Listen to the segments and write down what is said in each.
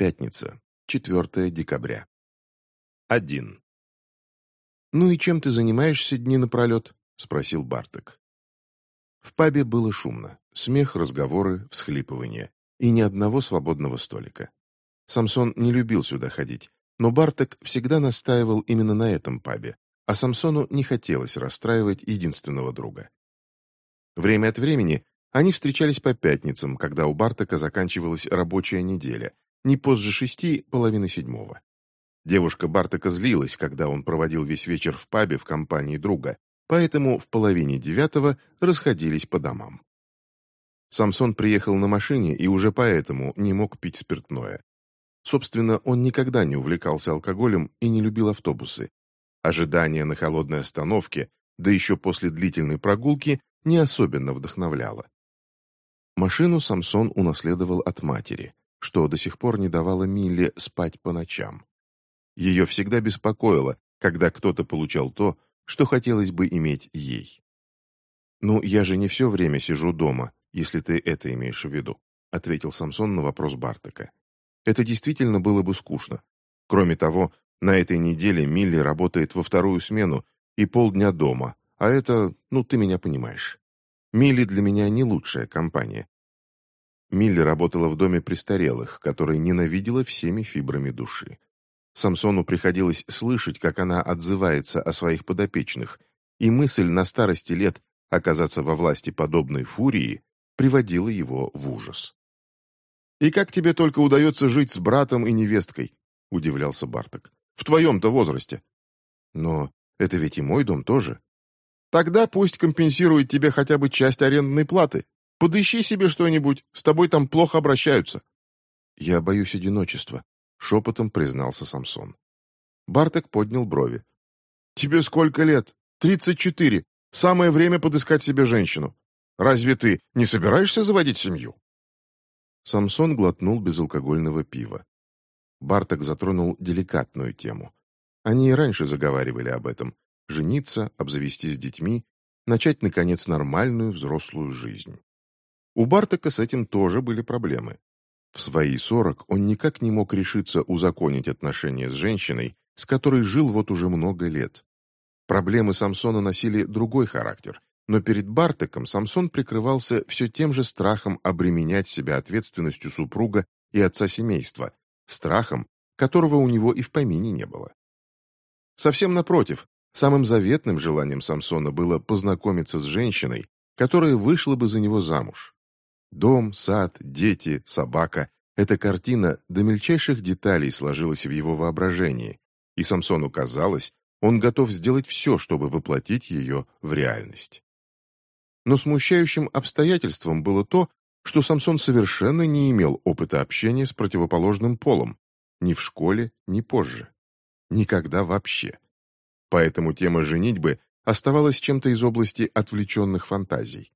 Пятница, 4 декабря. 1. «Ну и чем ты занимаешься дни напролет?» — спросил Барток. В пабе было шумно. Смех, разговоры, всхлипывания. И ни одного свободного столика. Самсон не любил сюда ходить, но Барток всегда настаивал именно на этом пабе, а Самсону не хотелось расстраивать единственного друга. Время от времени они встречались по пятницам, когда у Бартака заканчивалась рабочая неделя, не позже шести, половины седьмого. Девушка Бартака злилась, когда он проводил весь вечер в пабе в компании друга, поэтому в половине девятого расходились по домам. Самсон приехал на машине и уже поэтому не мог пить спиртное. Собственно, он никогда не увлекался алкоголем и не любил автобусы. Ожидание на холодной остановке, да еще после длительной прогулки, не особенно вдохновляло. Машину Самсон унаследовал от матери, что до сих пор не давало Милле спать по ночам. Ее всегда беспокоило, когда кто-то получал то, что хотелось бы иметь ей. «Ну, я же не все время сижу дома, если ты это имеешь в виду», ответил Самсон на вопрос Бартака. «Это действительно было бы скучно. Кроме того, на этой неделе Милли работает во вторую смену и полдня дома, а это, ну, ты меня понимаешь. Милли для меня не лучшая компания. Милли работала в доме престарелых, который ненавидела всеми фибрами души. Самсону приходилось слышать, как она отзывается о своих подопечных, и мысль на старости лет оказаться во власти подобной фурии приводила его в ужас. «И как тебе только удается жить с братом и невесткой?» – удивлялся Барток. «В твоем-то возрасте». «Но это ведь и мой дом тоже». «Тогда пусть компенсирует тебе хотя бы часть арендной платы. Подыщи себе что-нибудь, с тобой там плохо обращаются». «Я боюсь одиночества», шепотом признался Самсон. Барток поднял брови. «Тебе сколько лет? Тридцать четыре. Самое время подыскать себе женщину. Разве ты не собираешься заводить семью?» Самсон глотнул безалкогольного пива. Барток затронул деликатную тему. Они и раньше заговаривали об этом. Жениться, обзавестись детьми, начать, наконец, нормальную взрослую жизнь. У Бартака с этим тоже были проблемы. В свои сорок он никак не мог решиться узаконить отношения с женщиной, с которой жил вот уже много лет. Проблемы Самсона носили другой характер, но перед Бартеком Самсон прикрывался все тем же страхом обременять себя ответственностью супруга и отца семейства, страхом, которого у него и в помине не было. Совсем напротив, самым заветным желанием Самсона было познакомиться с женщиной, которая вышла бы за него замуж. Дом, сад, дети, собака — эта картина до мельчайших деталей сложилась в его воображении, и Самсону казалось, он готов сделать все, чтобы воплотить ее в реальность. Но смущающим обстоятельством было то, что Самсон совершенно не имел опыта общения с противоположным полом, ни в школе, ни позже. Никогда вообще. Поэтому тема женитьбы оставалась чем-то из области отвлеченных фантазий.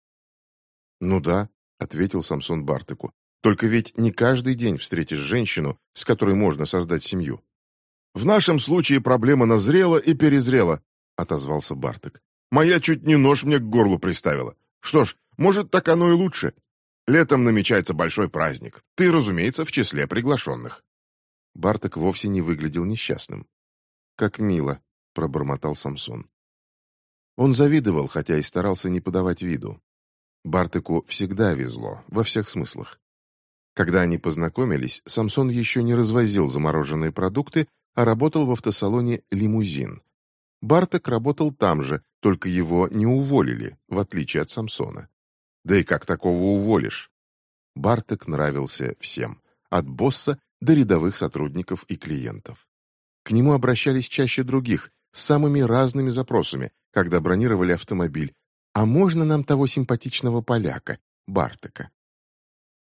Ну да, — ответил Самсон Бартыку. «Только ведь не каждый день встретишь женщину, с которой можно создать семью». «В нашем случае проблема назрела и перезрела», — отозвался Бартык. «Моя чуть не нож мне к горлу приставила. Что ж, может, так оно и лучше. Летом намечается большой праздник. Ты, разумеется, в числе приглашенных». Барток вовсе не выглядел несчастным. «Как мило», — пробормотал Самсон. Он завидовал, хотя и старался не подавать виду. Бартыку всегда везло, во всех смыслах. Когда они познакомились, Самсон еще не развозил замороженные продукты, а работал в автосалоне «Лимузин». Барток работал там же, только его не уволили, в отличие от Самсона. Да и как такого уволишь? Барток нравился всем, от босса до рядовых сотрудников и клиентов. К нему обращались чаще других, с самыми разными запросами, когда бронировали автомобиль, а можно нам того симпатичного поляка, Бартака?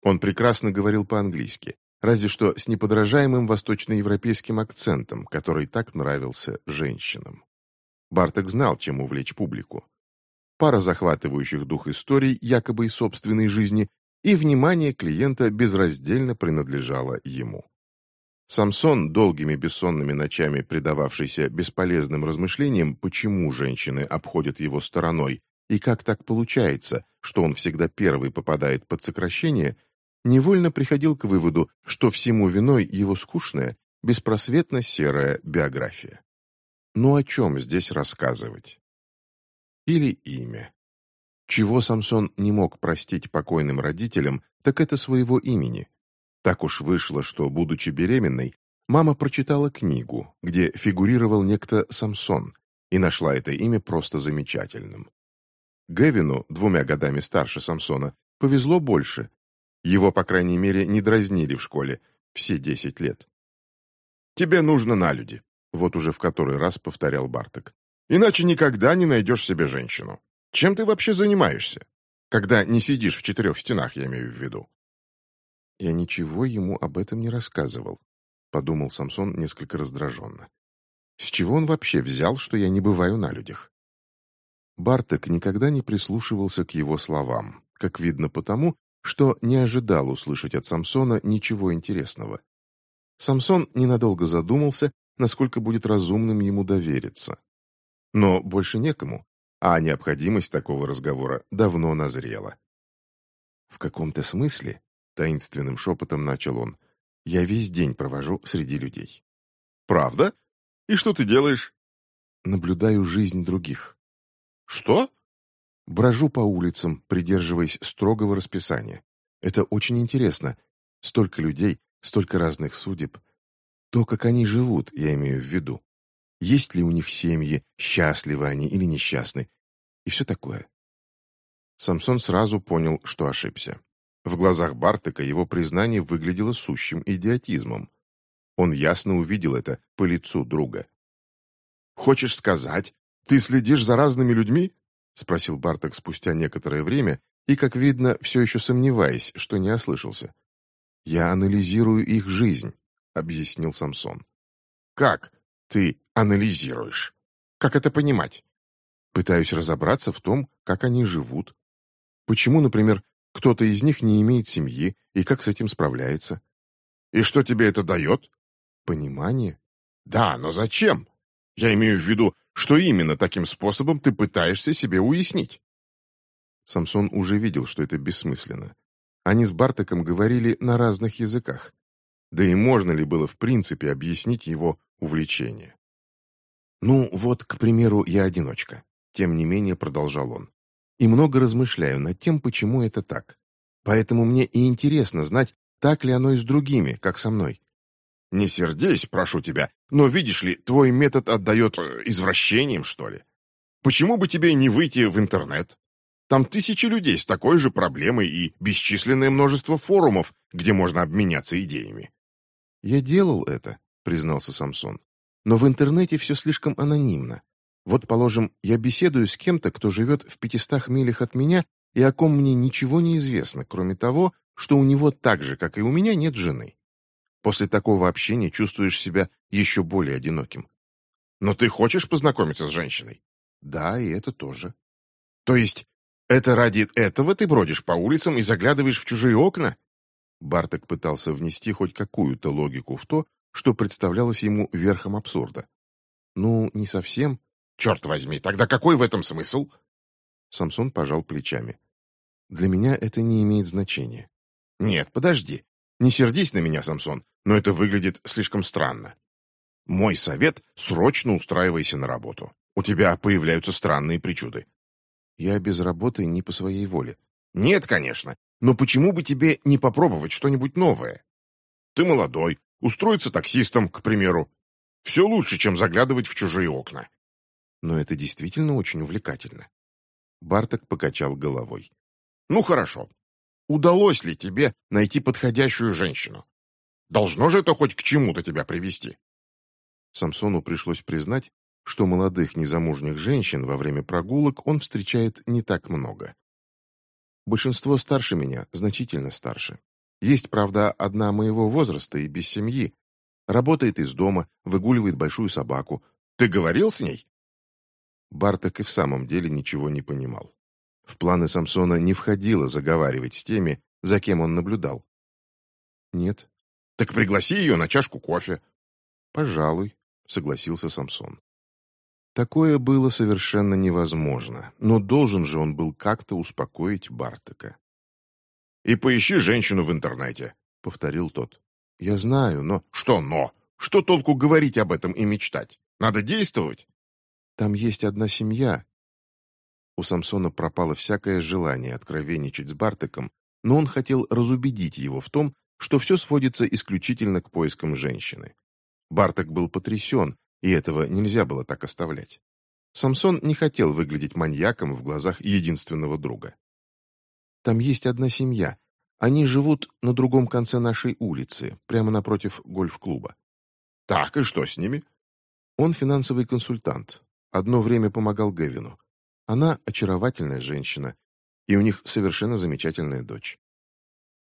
Он прекрасно говорил по-английски, разве что с неподражаемым восточноевропейским акцентом, который так нравился женщинам. Барток знал, чем увлечь публику. Пара захватывающих дух историй якобы из собственной жизни, и внимание клиента безраздельно принадлежало ему. Самсон, долгими бессонными ночами предававшийся бесполезным размышлениям, почему женщины обходят его стороной, и как так получается, что он всегда первый попадает под сокращение, невольно приходил к выводу, что всему виной его скучная, беспросветно серая биография. Ну о чем здесь рассказывать? Или имя. Чего Самсон не мог простить покойным родителям, так это своего имени. Так уж вышло, что, будучи беременной, мама прочитала книгу, где фигурировал некто Самсон, и нашла это имя просто замечательным. Гевину, двумя годами старше Самсона, повезло больше. Его, по крайней мере, не дразнили в школе все десять лет. «Тебе нужно на люди», — вот уже в который раз повторял Барток. «Иначе никогда не найдешь себе женщину. Чем ты вообще занимаешься? Когда не сидишь в четырех стенах, я имею в виду». «Я ничего ему об этом не рассказывал», — подумал Самсон несколько раздраженно. «С чего он вообще взял, что я не бываю на людях?» Барток никогда не прислушивался к его словам, как видно потому, что не ожидал услышать от Самсона ничего интересного. Самсон ненадолго задумался, насколько будет разумным ему довериться. Но больше некому, а необходимость такого разговора давно назрела. «В каком-то смысле», — таинственным шепотом начал он, — «я весь день провожу среди людей». «Правда? И что ты делаешь?» «Наблюдаю жизнь других». «Что?» Брожу по улицам, придерживаясь строгого расписания. Это очень интересно. Столько людей, столько разных судеб. То, как они живут, я имею в виду. Есть ли у них семьи, счастливы они или несчастны, и все такое. Самсон сразу понял, что ошибся. В глазах Бартека его признание выглядело сущим идиотизмом. Он ясно увидел это по лицу друга. «Хочешь сказать, ты следишь за разными людьми?» — спросил Барток спустя некоторое время и, как видно, все еще сомневаясь, что не ослышался. «Я анализирую их жизнь», — объяснил Самсон. «Как ты анализируешь? Как это понимать?» «Пытаюсь разобраться в том, как они живут. Почему, например, кто-то из них не имеет семьи и как с этим справляется?» «И что тебе это дает?» «Понимание». «Да, но зачем? Я имею в виду, что именно таким способом ты пытаешься себе уяснить? Самсон уже видел, что это бессмысленно. Они с Бартаком говорили на разных языках. Да и можно ли было в принципе объяснить его увлечение? «Ну, вот, к примеру, я одиночка», — тем не менее продолжал он. «И много размышляю над тем, почему это так. Поэтому мне и интересно знать, так ли оно и с другими, как со мной. Не сердись, прошу тебя, но, видишь ли, твой метод отдает э, извращением, что ли? Почему бы тебе не выйти в интернет? Там тысячи людей с такой же проблемой и бесчисленное множество форумов, где можно обменяться идеями. «Я делал это», — признался Самсон. «Но в интернете все слишком анонимно. Вот, положим, я беседую с кем-то, кто живет в пятистах милях от меня, и о ком мне ничего не известно, кроме того, что у него так же, как и у меня, нет жены. После такого общения чувствуешь себя еще более одиноким. Но ты хочешь познакомиться с женщиной? Да, и это тоже. То есть, это ради этого ты бродишь по улицам и заглядываешь в чужие окна? Барток пытался внести хоть какую-то логику в то, что представлялось ему верхом абсурда. Ну, не совсем. Черт возьми, тогда какой в этом смысл? Самсон пожал плечами. Для меня это не имеет значения. Нет, подожди. Не сердись на меня, Самсон но это выглядит слишком странно. Мой совет – срочно устраивайся на работу. У тебя появляются странные причуды. Я без работы не по своей воле. Нет, конечно. Но почему бы тебе не попробовать что-нибудь новое? Ты молодой, устроиться таксистом, к примеру. Все лучше, чем заглядывать в чужие окна. Но это действительно очень увлекательно. Барток покачал головой. Ну хорошо. Удалось ли тебе найти подходящую женщину? Должно же это хоть к чему-то тебя привести. Самсону пришлось признать, что молодых незамужних женщин во время прогулок он встречает не так много. Большинство старше меня, значительно старше. Есть, правда, одна моего возраста и без семьи. Работает из дома, выгуливает большую собаку. Ты говорил с ней? Барток и в самом деле ничего не понимал. В планы Самсона не входило заговаривать с теми, за кем он наблюдал. Нет, так пригласи ее на чашку кофе. Пожалуй, согласился Самсон. Такое было совершенно невозможно, но должен же он был как-то успокоить Бартака. И поищи женщину в интернете», — повторил тот. «Я знаю, но...» «Что «но»? Что толку говорить об этом и мечтать? Надо действовать?» «Там есть одна семья». У Самсона пропало всякое желание откровенничать с Бартеком, но он хотел разубедить его в том, что все сводится исключительно к поискам женщины. Барток был потрясен, и этого нельзя было так оставлять. Самсон не хотел выглядеть маньяком в глазах единственного друга. «Там есть одна семья. Они живут на другом конце нашей улицы, прямо напротив гольф-клуба». «Так, и что с ними?» Он финансовый консультант. Одно время помогал Гевину. Она очаровательная женщина, и у них совершенно замечательная дочь.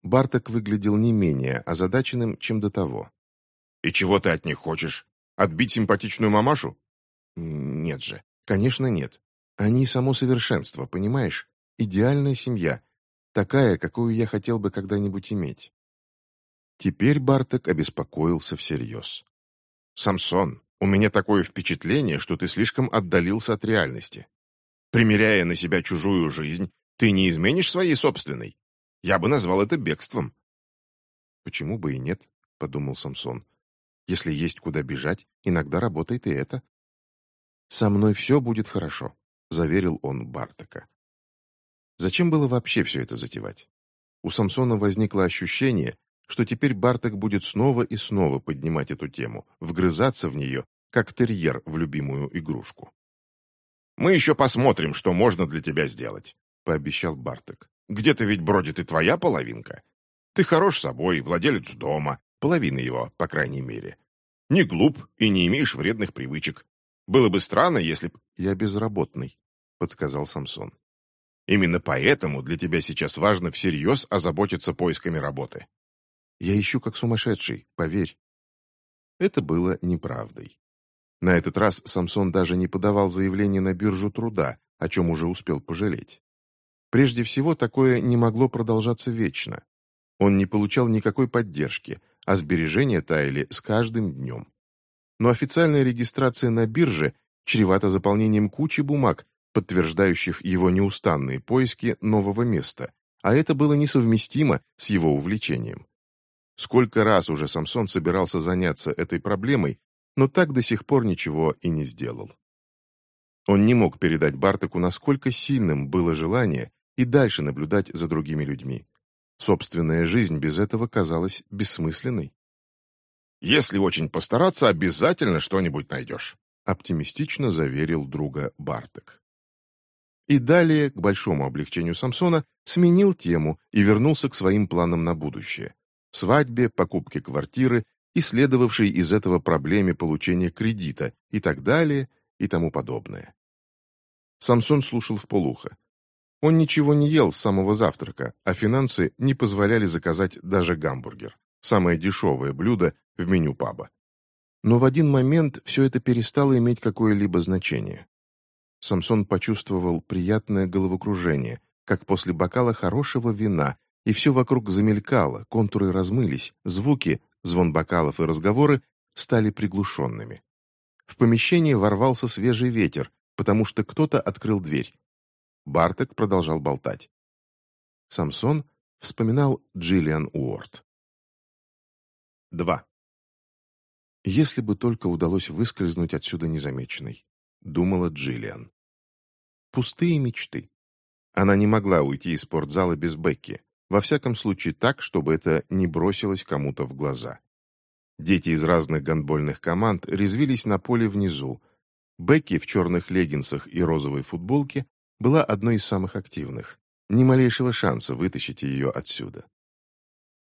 Барток выглядел не менее озадаченным, чем до того. «И чего ты от них хочешь? Отбить симпатичную мамашу?» «Нет же. Конечно, нет. Они само совершенство, понимаешь? Идеальная семья. Такая, какую я хотел бы когда-нибудь иметь. Теперь Барток обеспокоился всерьез. «Самсон, у меня такое впечатление, что ты слишком отдалился от реальности. Примеряя на себя чужую жизнь, ты не изменишь своей собственной. Я бы назвал это бегством». «Почему бы и нет?» — подумал Самсон. «Если есть куда бежать, иногда работает и это». «Со мной все будет хорошо», — заверил он Бартака. Зачем было вообще все это затевать? У Самсона возникло ощущение, что теперь Барток будет снова и снова поднимать эту тему, вгрызаться в нее, как терьер в любимую игрушку. «Мы еще посмотрим, что можно для тебя сделать», — пообещал Барток. «Где-то ведь бродит и твоя половинка. Ты хорош собой, владелец дома, половина его, по крайней мере. Не глуп и не имеешь вредных привычек. Было бы странно, если б...» «Я безработный», — подсказал Самсон. «Именно поэтому для тебя сейчас важно всерьез озаботиться поисками работы». «Я ищу как сумасшедший, поверь». Это было неправдой. На этот раз Самсон даже не подавал заявление на биржу труда, о чем уже успел пожалеть. Прежде всего, такое не могло продолжаться вечно. Он не получал никакой поддержки, а сбережения таяли с каждым днем но официальная регистрация на бирже чревата заполнением кучи бумаг, подтверждающих его неустанные поиски нового места, а это было несовместимо с его увлечением. Сколько раз уже Самсон собирался заняться этой проблемой, но так до сих пор ничего и не сделал. Он не мог передать Бартаку, насколько сильным было желание и дальше наблюдать за другими людьми. Собственная жизнь без этого казалась бессмысленной. Если очень постараться, обязательно что-нибудь найдешь», оптимистично заверил друга Бартек. И далее, к большому облегчению Самсона, сменил тему и вернулся к своим планам на будущее. Свадьбе, покупке квартиры и следовавшей из этого проблеме получения кредита и так далее и тому подобное. Самсон слушал вполуха. Он ничего не ел с самого завтрака, а финансы не позволяли заказать даже гамбургер, самое дешевое блюдо в меню паба. Но в один момент все это перестало иметь какое-либо значение. Самсон почувствовал приятное головокружение, как после бокала хорошего вина, и все вокруг замелькало, контуры размылись, звуки, звон бокалов и разговоры стали приглушенными. В помещение ворвался свежий ветер, потому что кто-то открыл дверь. Бартек продолжал болтать. Самсон вспоминал Джиллиан Уорд. 2. Если бы только удалось выскользнуть отсюда незамеченной, думала Джиллиан. Пустые мечты. Она не могла уйти из спортзала без Бекки, во всяком случае так, чтобы это не бросилось кому-то в глаза. Дети из разных гандбольных команд резвились на поле внизу. Бекки в черных леггинсах и розовой футболке была одной из самых активных. Ни малейшего шанса вытащить ее отсюда.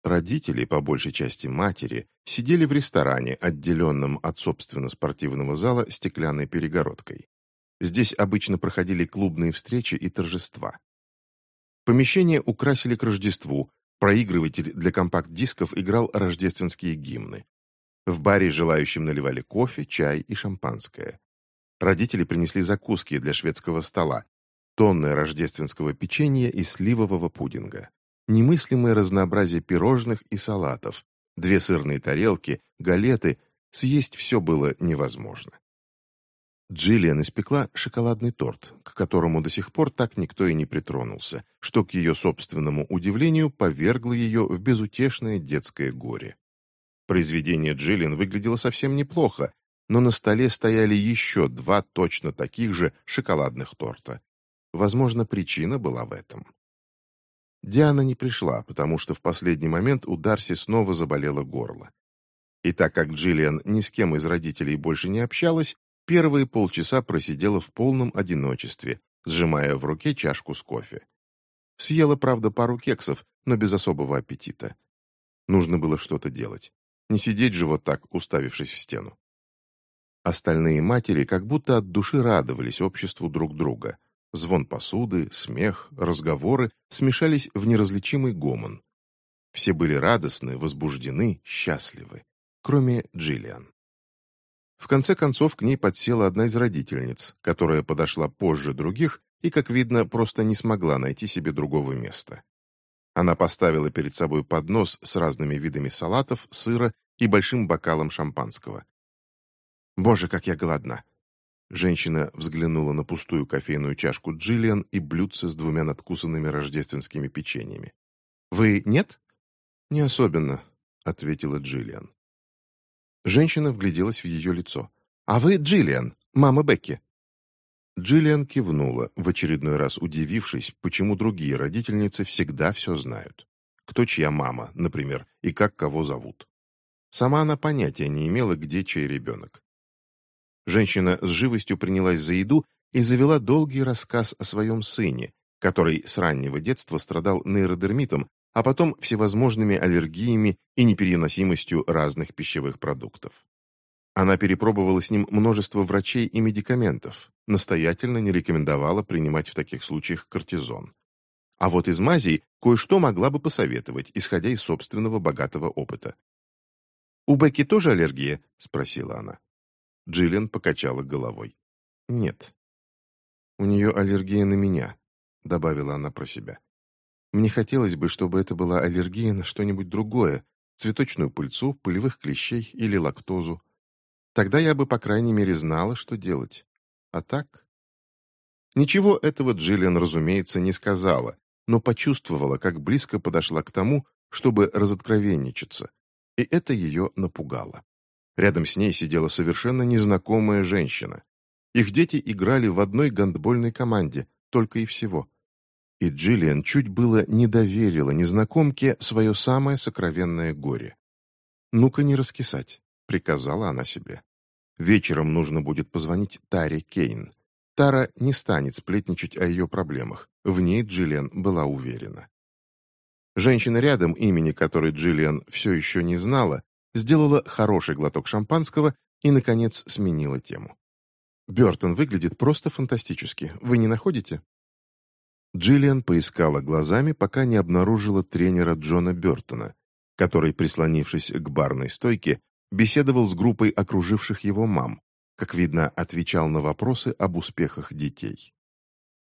Родители, по большей части матери, сидели в ресторане, отделенном от собственно спортивного зала стеклянной перегородкой. Здесь обычно проходили клубные встречи и торжества. Помещение украсили к Рождеству, проигрыватель для компакт-дисков играл рождественские гимны. В баре желающим наливали кофе, чай и шампанское. Родители принесли закуски для шведского стола, тонны рождественского печенья и сливового пудинга немыслимое разнообразие пирожных и салатов, две сырные тарелки, галеты, съесть все было невозможно. Джиллиан испекла шоколадный торт, к которому до сих пор так никто и не притронулся, что, к ее собственному удивлению, повергло ее в безутешное детское горе. Произведение Джиллиан выглядело совсем неплохо, но на столе стояли еще два точно таких же шоколадных торта. Возможно, причина была в этом. Диана не пришла, потому что в последний момент у Дарси снова заболело горло. И так как Джиллиан ни с кем из родителей больше не общалась, Первые полчаса просидела в полном одиночестве, сжимая в руке чашку с кофе. Съела, правда, пару кексов, но без особого аппетита. Нужно было что-то делать. Не сидеть же вот так, уставившись в стену. Остальные матери как будто от души радовались обществу друг друга. Звон посуды, смех, разговоры смешались в неразличимый гомон. Все были радостны, возбуждены, счастливы, кроме Джиллиан. В конце концов, к ней подсела одна из родительниц, которая подошла позже других и, как видно, просто не смогла найти себе другого места. Она поставила перед собой поднос с разными видами салатов, сыра и большим бокалом шампанского. «Боже, как я голодна!» Женщина взглянула на пустую кофейную чашку Джиллиан и блюдце с двумя надкусанными рождественскими печеньями. «Вы нет?» «Не особенно», — ответила Джиллиан. Женщина вгляделась в ее лицо. «А вы Джиллиан, мама Бекки?» Джиллиан кивнула, в очередной раз удивившись, почему другие родительницы всегда все знают. Кто чья мама, например, и как кого зовут. Сама она понятия не имела, где чей ребенок. Женщина с живостью принялась за еду и завела долгий рассказ о своем сыне, который с раннего детства страдал нейродермитом а потом всевозможными аллергиями и непереносимостью разных пищевых продуктов. Она перепробовала с ним множество врачей и медикаментов, настоятельно не рекомендовала принимать в таких случаях кортизон. А вот из мазей кое-что могла бы посоветовать, исходя из собственного богатого опыта. «У Бекки тоже аллергия?» – спросила она. Джиллиан покачала головой. «Нет». «У нее аллергия на меня», – добавила она про себя. Мне хотелось бы, чтобы это была аллергия на что-нибудь другое, цветочную пыльцу, пылевых клещей или лактозу. Тогда я бы, по крайней мере, знала, что делать. А так? Ничего этого Джиллиан, разумеется, не сказала, но почувствовала, как близко подошла к тому, чтобы разоткровенничаться, и это ее напугало. Рядом с ней сидела совершенно незнакомая женщина. Их дети играли в одной гандбольной команде, только и всего и Джиллиан чуть было не доверила незнакомке свое самое сокровенное горе. «Ну-ка не раскисать», — приказала она себе. «Вечером нужно будет позвонить Таре Кейн. Тара не станет сплетничать о ее проблемах, в ней Джиллиан была уверена». Женщина рядом, имени которой Джиллиан все еще не знала, сделала хороший глоток шампанского и, наконец, сменила тему. «Бертон выглядит просто фантастически. Вы не находите?» Джиллиан поискала глазами, пока не обнаружила тренера Джона Бертона, который, прислонившись к барной стойке, беседовал с группой окруживших его мам, как видно, отвечал на вопросы об успехах детей.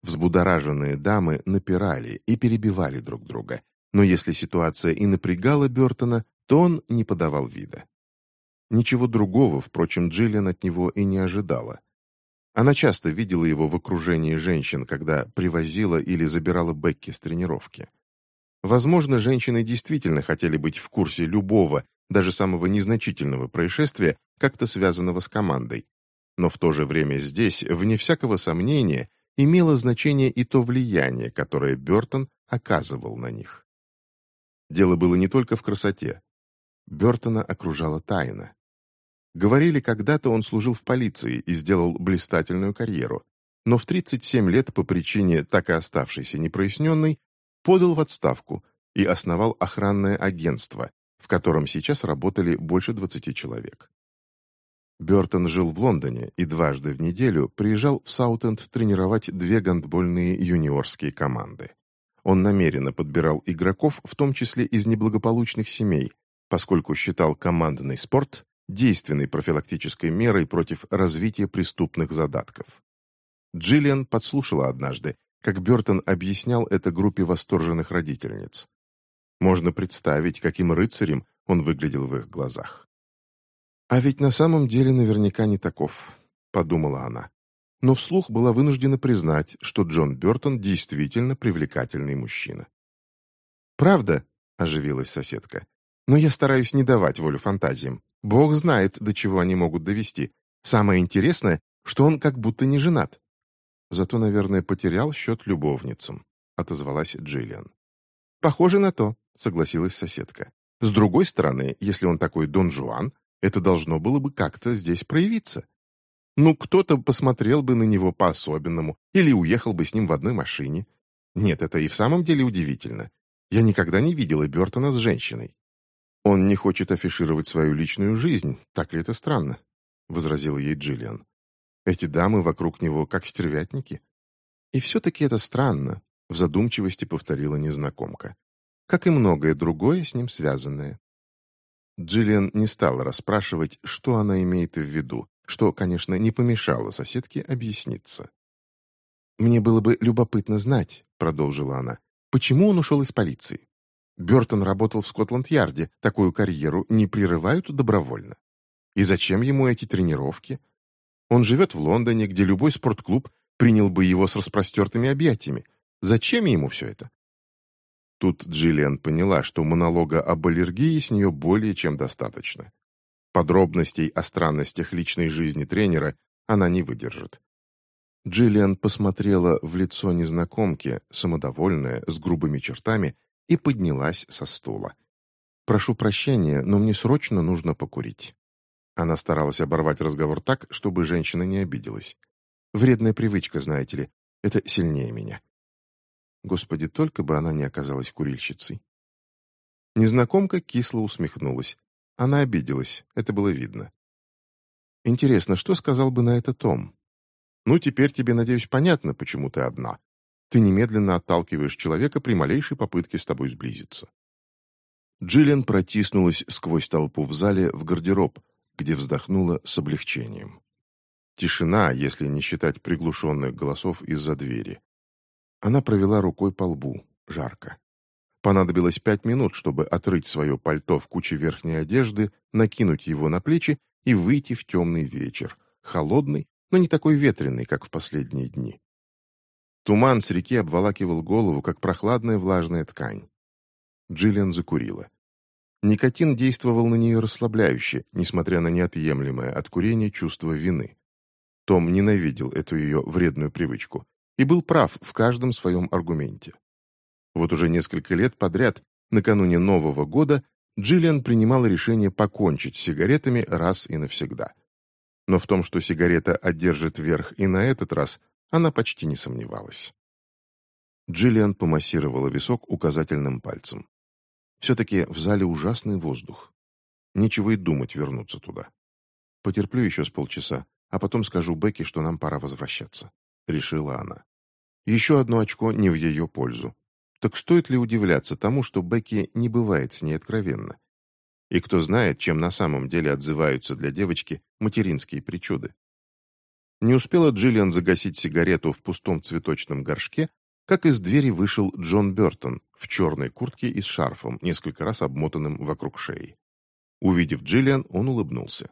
Взбудораженные дамы напирали и перебивали друг друга, но если ситуация и напрягала Бертона, то он не подавал вида. Ничего другого, впрочем, Джиллиан от него и не ожидала. Она часто видела его в окружении женщин, когда привозила или забирала Бекки с тренировки. Возможно, женщины действительно хотели быть в курсе любого, даже самого незначительного происшествия, как-то связанного с командой. Но в то же время здесь, вне всякого сомнения, имело значение и то влияние, которое Бертон оказывал на них. Дело было не только в красоте. Бертона окружала тайна. Говорили, когда-то он служил в полиции и сделал блистательную карьеру, но в 37 лет по причине, так и оставшейся непроясненной, подал в отставку и основал охранное агентство, в котором сейчас работали больше 20 человек. Бертон жил в Лондоне и дважды в неделю приезжал в Саутенд тренировать две гандбольные юниорские команды. Он намеренно подбирал игроков, в том числе из неблагополучных семей, поскольку считал командный спорт действенной профилактической мерой против развития преступных задатков. Джиллиан подслушала однажды, как Бертон объяснял это группе восторженных родительниц. Можно представить, каким рыцарем он выглядел в их глазах. «А ведь на самом деле наверняка не таков», — подумала она. но вслух была вынуждена признать, что Джон Бертон действительно привлекательный мужчина. «Правда?» — оживилась соседка. «Но я стараюсь не давать волю фантазиям. Бог знает, до чего они могут довести. Самое интересное, что он как будто не женат». Зато, наверное, потерял счет любовницам, — отозвалась Джиллиан. «Похоже на то», — согласилась соседка. «С другой стороны, если он такой Дон Жуан, это должно было бы как-то здесь проявиться. Ну, кто-то посмотрел бы на него по-особенному или уехал бы с ним в одной машине. Нет, это и в самом деле удивительно. Я никогда не видела Бертона с женщиной. Он не хочет афишировать свою личную жизнь, так ли это странно? возразила ей Джиллиан. Эти дамы вокруг него как стервятники. И все-таки это странно, в задумчивости повторила незнакомка. Как и многое другое с ним связанное. Джиллиан не стала расспрашивать, что она имеет в виду, что, конечно, не помешало соседке объясниться. «Мне было бы любопытно знать», — продолжила она, «почему он ушел из полиции? Бертон работал в Скотланд-Ярде, такую карьеру не прерывают добровольно. И зачем ему эти тренировки? Он живет в Лондоне, где любой спортклуб принял бы его с распростертыми объятиями. Зачем ему все это? Тут Джиллиан поняла, что монолога об аллергии с нее более чем достаточно. Подробностей о странностях личной жизни тренера она не выдержит. Джиллиан посмотрела в лицо незнакомки, самодовольная, с грубыми чертами, и поднялась со стула. «Прошу прощения, но мне срочно нужно покурить». Она старалась оборвать разговор так, чтобы женщина не обиделась. «Вредная привычка, знаете ли, это сильнее меня». Господи, только бы она не оказалась курильщицей. Незнакомка кисло усмехнулась. Она обиделась, это было видно. Интересно, что сказал бы на это Том? Ну, теперь тебе, надеюсь, понятно, почему ты одна. Ты немедленно отталкиваешь человека при малейшей попытке с тобой сблизиться. Джиллиан протиснулась сквозь толпу в зале в гардероб, где вздохнула с облегчением. Тишина, если не считать приглушенных голосов из-за двери. Она провела рукой по лбу, жарко. Понадобилось пять минут, чтобы отрыть свое пальто в куче верхней одежды, накинуть его на плечи и выйти в темный вечер, холодный, но не такой ветреный, как в последние дни. Туман с реки обволакивал голову, как прохладная влажная ткань. Джиллиан закурила. Никотин действовал на нее расслабляюще, несмотря на неотъемлемое от курения чувство вины. Том ненавидел эту ее вредную привычку и был прав в каждом своем аргументе. Вот уже несколько лет подряд, накануне Нового года, Джиллиан принимала решение покончить с сигаретами раз и навсегда. Но в том, что сигарета одержит верх и на этот раз, она почти не сомневалась. Джиллиан помассировала висок указательным пальцем. Все-таки в зале ужасный воздух. Нечего и думать вернуться туда. Потерплю еще с полчаса, а потом скажу Бекке, что нам пора возвращаться. Решила она. Еще одно очко не в ее пользу. Так стоит ли удивляться тому, что Бекки не бывает с ней откровенно? И кто знает, чем на самом деле отзываются для девочки материнские причуды. Не успела Джиллиан загасить сигарету в пустом цветочном горшке, как из двери вышел Джон Бертон в черной куртке и с шарфом, несколько раз обмотанным вокруг шеи. Увидев Джиллиан, он улыбнулся.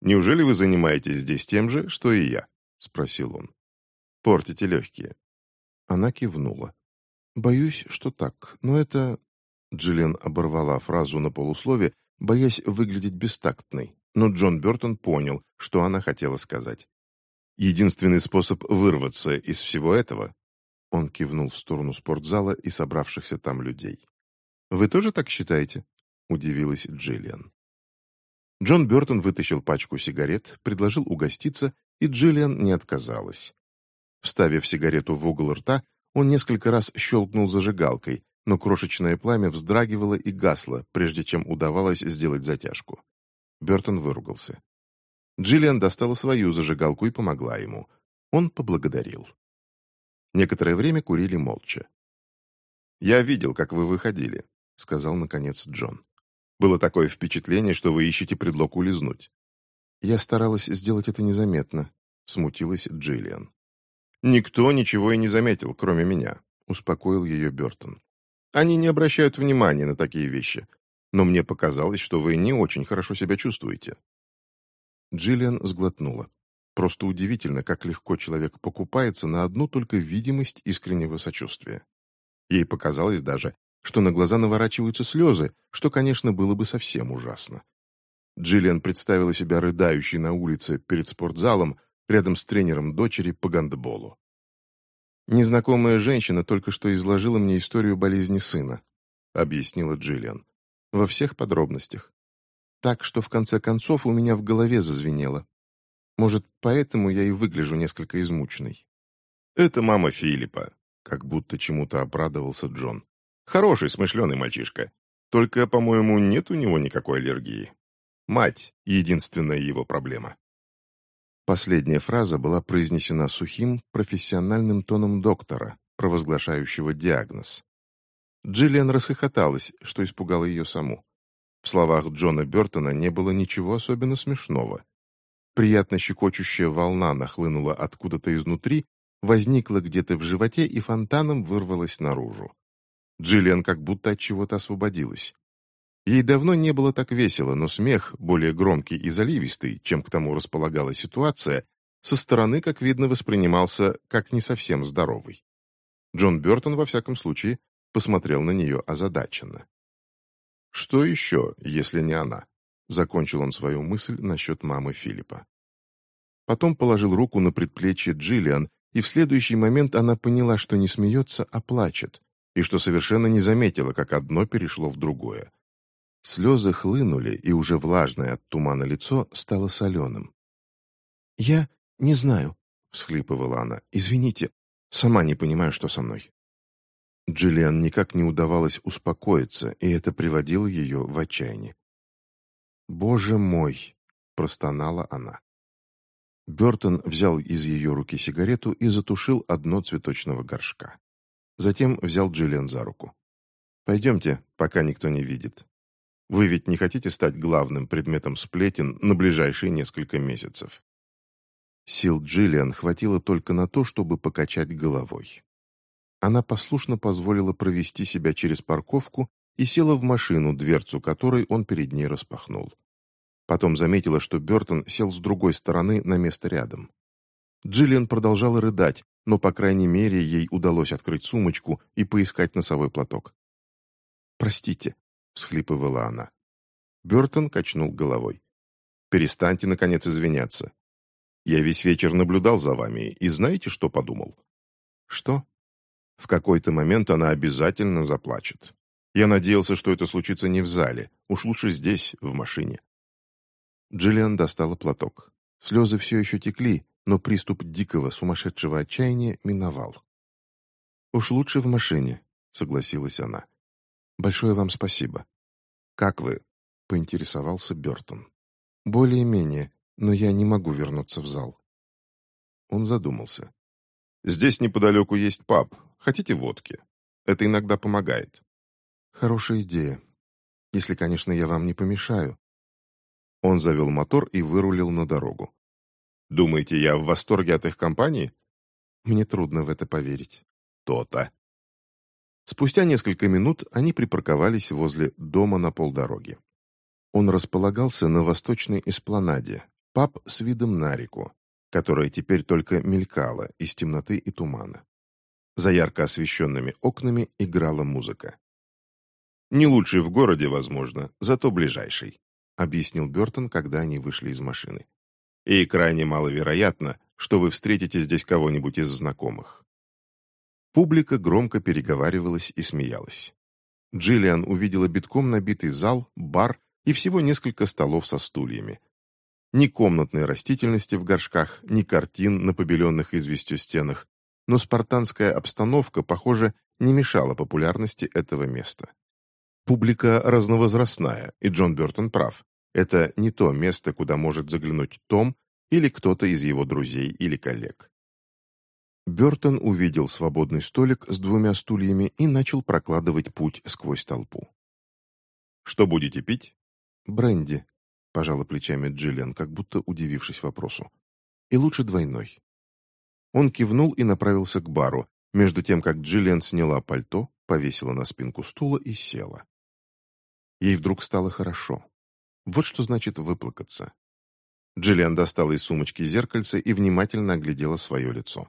«Неужели вы занимаетесь здесь тем же, что и я?» — спросил он. «Портите легкие». Она кивнула. «Боюсь, что так, но это...» Джиллиан оборвала фразу на полуслове, боясь выглядеть бестактной, но Джон Бертон понял, что она хотела сказать. «Единственный способ вырваться из всего этого...» Он кивнул в сторону спортзала и собравшихся там людей. «Вы тоже так считаете?» — удивилась Джиллиан. Джон Бертон вытащил пачку сигарет, предложил угоститься, и Джиллиан не отказалась. Вставив сигарету в угол рта, он несколько раз щелкнул зажигалкой, но крошечное пламя вздрагивало и гасло, прежде чем удавалось сделать затяжку. Бертон выругался. Джиллиан достала свою зажигалку и помогла ему. Он поблагодарил. Некоторое время курили молча. «Я видел, как вы выходили», — сказал, наконец, Джон. «Было такое впечатление, что вы ищете предлог улизнуть». «Я старалась сделать это незаметно», — смутилась Джиллиан. «Никто ничего и не заметил, кроме меня», — успокоил ее Бертон. «Они не обращают внимания на такие вещи, но мне показалось, что вы не очень хорошо себя чувствуете». Джиллиан сглотнула. Просто удивительно, как легко человек покупается на одну только видимость искреннего сочувствия. Ей показалось даже, что на глаза наворачиваются слезы, что, конечно, было бы совсем ужасно. Джиллиан представила себя рыдающей на улице перед спортзалом рядом с тренером дочери по гандболу. «Незнакомая женщина только что изложила мне историю болезни сына», — объяснила Джиллиан. «Во всех подробностях. Так что, в конце концов, у меня в голове зазвенело. Может, поэтому я и выгляжу несколько измученной». «Это мама Филиппа», — как будто чему-то обрадовался Джон. «Хороший, смышленый мальчишка. Только, по-моему, нет у него никакой аллергии. Мать — единственная его проблема». Последняя фраза была произнесена сухим, профессиональным тоном доктора, провозглашающего диагноз. Джиллиан расхохоталась, что испугало ее саму. В словах Джона Бертона не было ничего особенно смешного. Приятно щекочущая волна нахлынула откуда-то изнутри, возникла где-то в животе и фонтаном вырвалась наружу. Джиллиан как будто от чего-то освободилась. Ей давно не было так весело, но смех, более громкий и заливистый, чем к тому располагала ситуация, со стороны, как видно, воспринимался как не совсем здоровый. Джон Бертон, во всяком случае, посмотрел на нее озадаченно. «Что еще, если не она?» — закончил он свою мысль насчет мамы Филиппа. Потом положил руку на предплечье Джиллиан, и в следующий момент она поняла, что не смеется, а плачет, и что совершенно не заметила, как одно перешло в другое. Слезы хлынули, и уже влажное от тумана лицо стало соленым. «Я не знаю», — всхлипывала она. «Извините, сама не понимаю, что со мной». Джиллиан никак не удавалось успокоиться, и это приводило ее в отчаяние. «Боже мой!» — простонала она. Бертон взял из ее руки сигарету и затушил одно цветочного горшка. Затем взял Джиллиан за руку. «Пойдемте, пока никто не видит. Вы ведь не хотите стать главным предметом сплетен на ближайшие несколько месяцев. Сил Джиллиан хватило только на то, чтобы покачать головой. Она послушно позволила провести себя через парковку и села в машину, дверцу которой он перед ней распахнул. Потом заметила, что Бертон сел с другой стороны на место рядом. Джиллиан продолжала рыдать, но, по крайней мере, ей удалось открыть сумочку и поискать носовой платок. «Простите», — всхлипывала она. Бертон качнул головой. «Перестаньте, наконец, извиняться. Я весь вечер наблюдал за вами, и знаете, что подумал?» «Что?» В какой-то момент она обязательно заплачет. Я надеялся, что это случится не в зале, уж лучше здесь, в машине. Джиллиан достала платок. Слезы все еще текли, но приступ дикого, сумасшедшего отчаяния миновал. «Уж лучше в машине», — согласилась она. Большое вам спасибо. Как вы? Поинтересовался Бертон. Более-менее, но я не могу вернуться в зал. Он задумался. Здесь неподалеку есть паб. Хотите водки? Это иногда помогает. Хорошая идея. Если, конечно, я вам не помешаю. Он завел мотор и вырулил на дорогу. Думаете, я в восторге от их компании? Мне трудно в это поверить. То-то. Спустя несколько минут они припарковались возле дома на полдороги. Он располагался на восточной эспланаде, паб с видом на реку, которая теперь только мелькала из темноты и тумана. За ярко освещенными окнами играла музыка. «Не лучший в городе, возможно, зато ближайший», объяснил Бертон, когда они вышли из машины. «И крайне маловероятно, что вы встретите здесь кого-нибудь из знакомых. Публика громко переговаривалась и смеялась. Джиллиан увидела битком набитый зал, бар и всего несколько столов со стульями. Ни комнатной растительности в горшках, ни картин на побеленных известью стенах, но спартанская обстановка, похоже, не мешала популярности этого места. Публика разновозрастная, и Джон Бертон прав. Это не то место, куда может заглянуть Том или кто-то из его друзей или коллег. Бертон увидел свободный столик с двумя стульями и начал прокладывать путь сквозь толпу. «Что будете пить?» «Бренди», — пожала плечами Джиллиан, как будто удивившись вопросу. «И лучше двойной». Он кивнул и направился к бару, между тем, как Джиллиан сняла пальто, повесила на спинку стула и села. Ей вдруг стало хорошо. Вот что значит выплакаться. Джиллиан достала из сумочки зеркальце и внимательно оглядела свое лицо.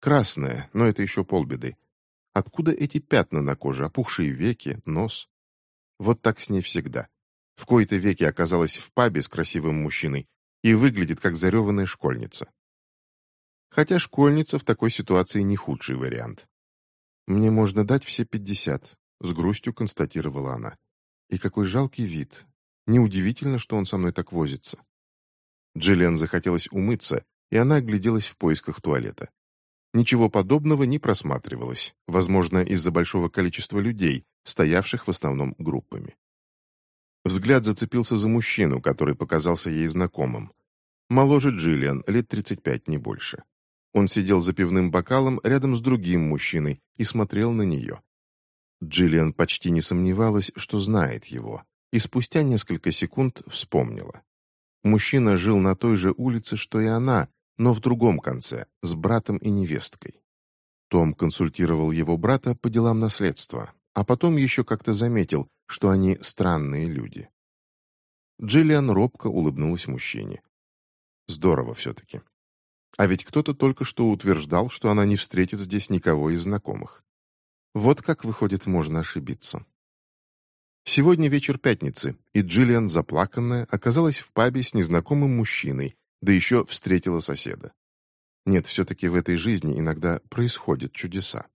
Красное, но это еще полбеды. Откуда эти пятна на коже, опухшие веки, нос? Вот так с ней всегда. В кои-то веки оказалась в пабе с красивым мужчиной и выглядит как зареванная школьница. Хотя школьница в такой ситуации не худший вариант. «Мне можно дать все пятьдесят», — с грустью констатировала она. «И какой жалкий вид. Неудивительно, что он со мной так возится». Джиллиан захотелось умыться, и она огляделась в поисках туалета. Ничего подобного не просматривалось, возможно, из-за большого количества людей, стоявших в основном группами. Взгляд зацепился за мужчину, который показался ей знакомым. Моложе Джиллиан, лет 35, не больше. Он сидел за пивным бокалом рядом с другим мужчиной и смотрел на нее. Джиллиан почти не сомневалась, что знает его, и спустя несколько секунд вспомнила. Мужчина жил на той же улице, что и она, но в другом конце, с братом и невесткой. Том консультировал его брата по делам наследства, а потом еще как-то заметил, что они странные люди. Джиллиан робко улыбнулась мужчине. Здорово все-таки. А ведь кто-то только что утверждал, что она не встретит здесь никого из знакомых. Вот как, выходит, можно ошибиться. Сегодня вечер пятницы, и Джиллиан, заплаканная, оказалась в пабе с незнакомым мужчиной, да еще встретила соседа. Нет, все-таки в этой жизни иногда происходят чудеса.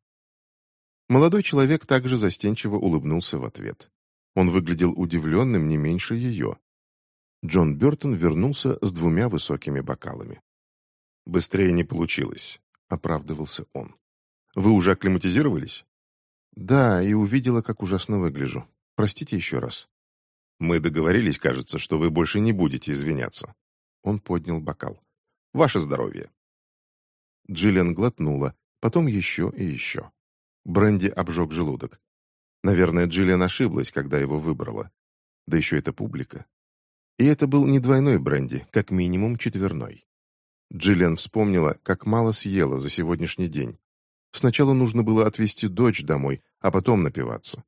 Молодой человек также застенчиво улыбнулся в ответ. Он выглядел удивленным не меньше ее. Джон Бертон вернулся с двумя высокими бокалами. «Быстрее не получилось», — оправдывался он. «Вы уже акклиматизировались?» «Да, и увидела, как ужасно выгляжу. Простите еще раз». «Мы договорились, кажется, что вы больше не будете извиняться». Он поднял бокал. «Ваше здоровье». Джиллиан глотнула, потом еще и еще. Бренди обжег желудок. Наверное, Джиллиан ошиблась, когда его выбрала. Да еще это публика. И это был не двойной бренди, как минимум четверной. Джиллиан вспомнила, как мало съела за сегодняшний день. Сначала нужно было отвезти дочь домой, а потом напиваться.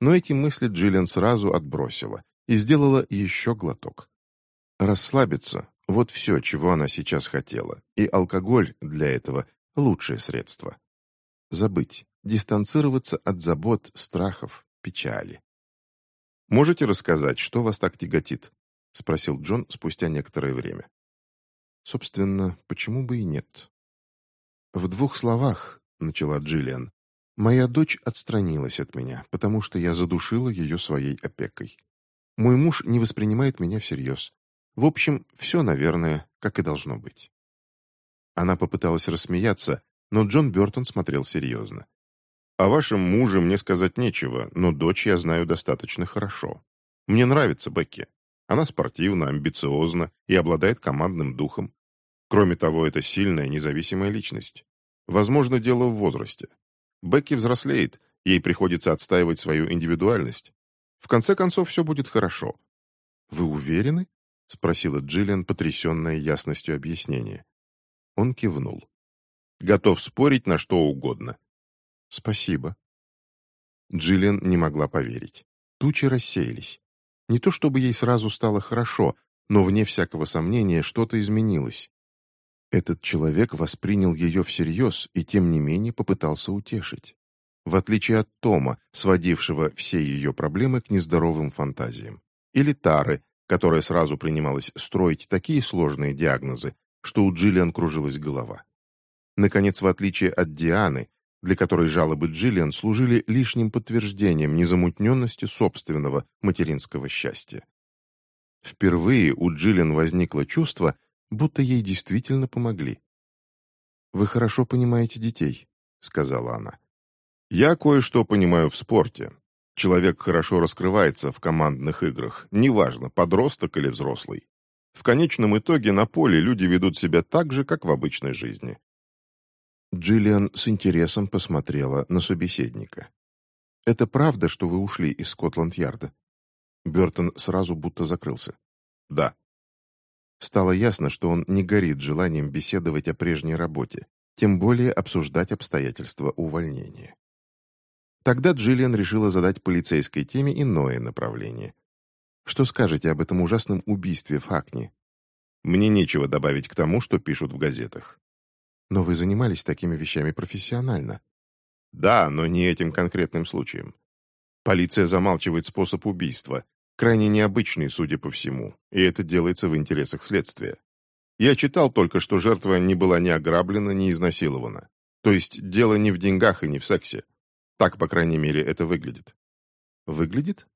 Но эти мысли Джиллиан сразу отбросила и сделала еще глоток. Расслабиться – вот все, чего она сейчас хотела, и алкоголь для этого – лучшее средство. Забыть, дистанцироваться от забот, страхов, печали. «Можете рассказать, что вас так тяготит?» – спросил Джон спустя некоторое время. Собственно, почему бы и нет? В двух словах, начала Джиллиан, моя дочь отстранилась от меня, потому что я задушила ее своей опекой. Мой муж не воспринимает меня всерьез. В общем, все, наверное, как и должно быть. Она попыталась рассмеяться, но Джон Бертон смотрел серьезно. «О вашем муже мне сказать нечего, но дочь я знаю достаточно хорошо. Мне нравится Бекки. Она спортивна, амбициозна и обладает командным духом. Кроме того, это сильная, независимая личность. Возможно, дело в возрасте. Бекки взрослеет, ей приходится отстаивать свою индивидуальность. В конце концов, все будет хорошо. «Вы уверены?» — спросила Джиллиан, потрясенная ясностью объяснения. Он кивнул. «Готов спорить на что угодно». «Спасибо». Джиллиан не могла поверить. Тучи рассеялись. Не то чтобы ей сразу стало хорошо, но, вне всякого сомнения, что-то изменилось. Этот человек воспринял ее всерьез и, тем не менее, попытался утешить. В отличие от Тома, сводившего все ее проблемы к нездоровым фантазиям. Или Тары, которая сразу принималась строить такие сложные диагнозы, что у Джиллиан кружилась голова. Наконец, в отличие от Дианы, для которой жалобы Джиллиан служили лишним подтверждением незамутненности собственного материнского счастья. Впервые у Джиллиан возникло чувство, будто ей действительно помогли. «Вы хорошо понимаете детей», — сказала она. «Я кое-что понимаю в спорте. Человек хорошо раскрывается в командных играх, неважно, подросток или взрослый. В конечном итоге на поле люди ведут себя так же, как в обычной жизни». Джиллиан с интересом посмотрела на собеседника. «Это правда, что вы ушли из Скотланд-Ярда?» Бертон сразу будто закрылся. «Да», Стало ясно, что он не горит желанием беседовать о прежней работе, тем более обсуждать обстоятельства увольнения. Тогда Джиллиан решила задать полицейской теме иное направление. «Что скажете об этом ужасном убийстве в Хакни?» Мне нечего добавить к тому, что пишут в газетах. Но вы занимались такими вещами профессионально. Да, но не этим конкретным случаем. Полиция замалчивает способ убийства, крайне необычный, судя по всему, и это делается в интересах следствия. Я читал только, что жертва не была ни ограблена, ни изнасилована. То есть дело не в деньгах и не в сексе. Так, по крайней мере, это выглядит. Выглядит?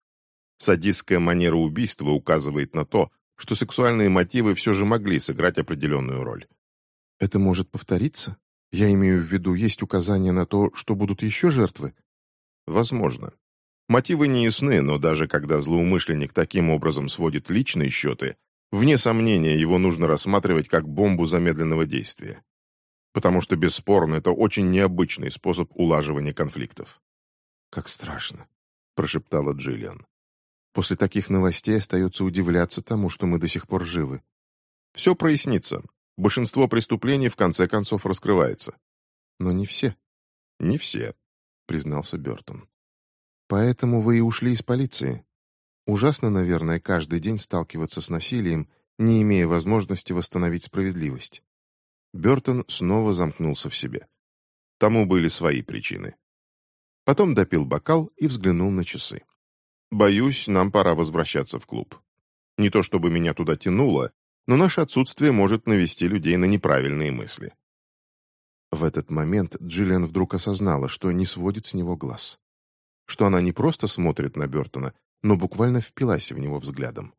Садистская манера убийства указывает на то, что сексуальные мотивы все же могли сыграть определенную роль. Это может повториться? Я имею в виду, есть указания на то, что будут еще жертвы? Возможно. Мотивы не ясны, но даже когда злоумышленник таким образом сводит личные счеты, вне сомнения его нужно рассматривать как бомбу замедленного действия. Потому что, бесспорно, это очень необычный способ улаживания конфликтов. «Как страшно», — прошептала Джиллиан. После таких новостей остается удивляться тому, что мы до сих пор живы. Все прояснится. Большинство преступлений в конце концов раскрывается. Но не все. Не все, признался Бертон. Поэтому вы и ушли из полиции. Ужасно, наверное, каждый день сталкиваться с насилием, не имея возможности восстановить справедливость. Бертон снова замкнулся в себе. Тому были свои причины. Потом допил бокал и взглянул на часы. Боюсь, нам пора возвращаться в клуб. Не то чтобы меня туда тянуло, но наше отсутствие может навести людей на неправильные мысли. В этот момент Джиллиан вдруг осознала, что не сводит с него глаз. Что она не просто смотрит на Бертона, но буквально впилась в него взглядом.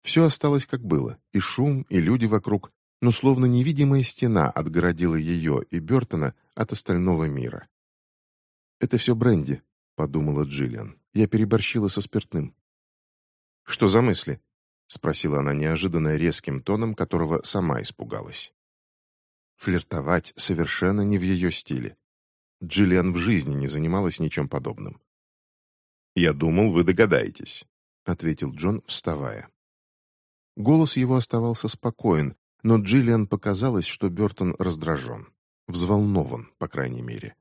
Все осталось как было, и шум, и люди вокруг, но словно невидимая стена отгородила ее и Бертона от остального мира. «Это все Бренди», — подумала Джиллиан. Я переборщила со спиртным. «Что за мысли?» — спросила она неожиданно резким тоном, которого сама испугалась. Флиртовать совершенно не в ее стиле. Джиллиан в жизни не занималась ничем подобным. «Я думал, вы догадаетесь», — ответил Джон, вставая. Голос его оставался спокоен, но Джиллиан показалось, что Бертон раздражен, взволнован, по крайней мере.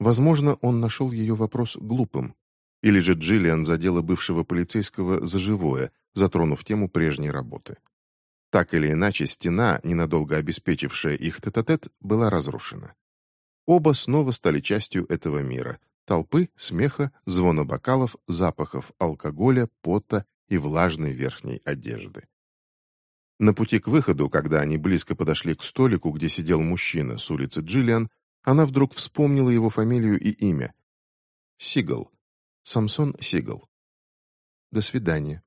Возможно, он нашел ее вопрос глупым, или же Джиллиан задела бывшего полицейского за живое, затронув тему прежней работы. Так или иначе, стена, ненадолго обеспечившая их тет-а-тет, -тет, была разрушена. Оба снова стали частью этого мира. Толпы, смеха, звона бокалов, запахов алкоголя, пота и влажной верхней одежды. На пути к выходу, когда они близко подошли к столику, где сидел мужчина с улицы Джиллиан, она вдруг вспомнила его фамилию и имя. Сигал, Самсон Сигал. До свидания.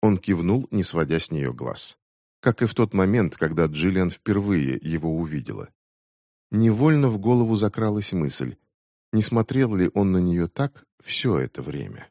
Он кивнул, не сводя с нее глаз. Как и в тот момент, когда Джиллиан впервые его увидела. Невольно в голову закралась мысль, не смотрел ли он на нее так все это время.